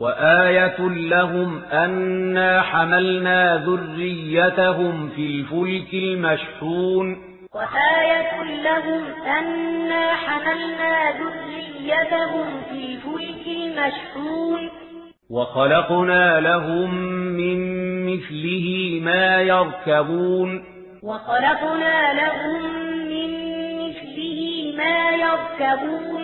وآية لهم أنا حملنا ذريتهم في الفلك المشحون وآية لهم أنا حملنا ذريتهم في الفلك المشحون وخلقنا لهم من مثله ما يركبون وخلقنا لهم من مثله ما يركبون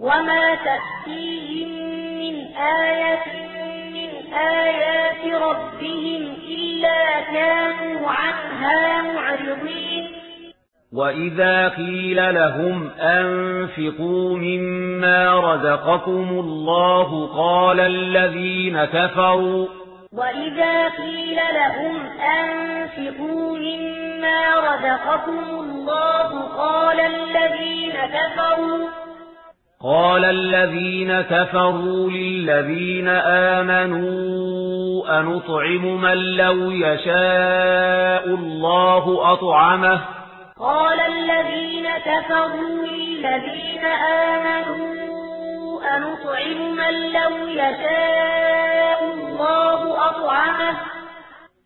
وما تأتيهم من آية من آيات ربهم إلا كانوا عنها معرضين وَإِذَا قِيلَ لَهُمْ أَنفِقُوا مِمَّا رَزَقَكُمُ اللَّهُ قَالَ الَّذِينَ كَفَرُوا وَإِذَا قِيلَ لَهُمْ أَنفِقُوا مِمَّا رَزَقَكُمُ اللَّهُ قَالَ الَّذِينَ كَفَرُوا قال الذين كفروا للذين آمنوا أنطعم من لو يشاء الله أطعمه قال الذين كفروا للذين آمنوا أنطعم من لو يشاء الله أطعمه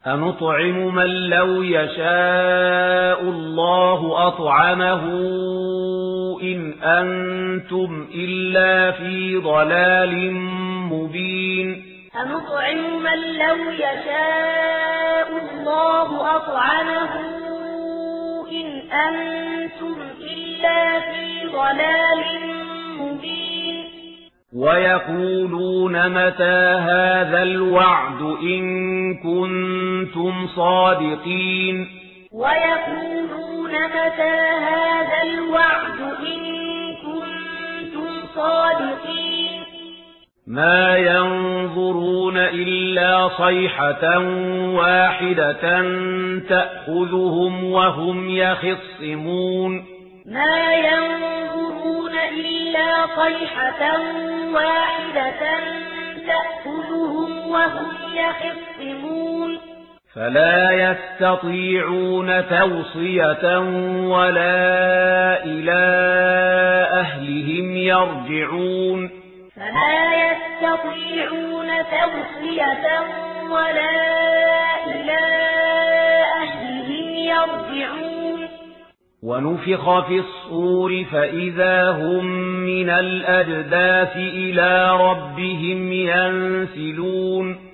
أنطعم من لو يشاء الله أطعمه أنتم إلا في ضلال مبين فنطعم من لو يشاء الله أطعمه إن أنتم إلا في ضلال مبين ويقولون متى هذا الوعد إن كنتم صادقين ويقولون متى هذا ما ينظرون إلا صيحة واحدة تأخذهم وهم يخصمون ما ينظرون إلا صيحة واحدة تأخذهم وهم يخصمون فلا يستطيعون توصية ولا إلى أهلهم يرجعون. فلا يستطيعون توصية ولا إلى أهلهم يرجعون. ونفخ في الصور فإذا هم من الأجداف إلى ربهم ينسلون.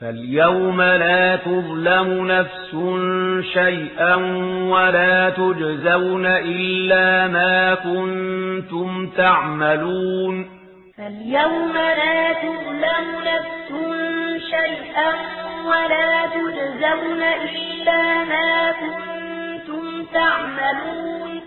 فاليوم لا تظلم نفس شيئا ولا تجزون إلا ما كنتم تعملون فاليوم لا تظلم نفس شيئا ولا تجزون إلا ما كنتم تعملون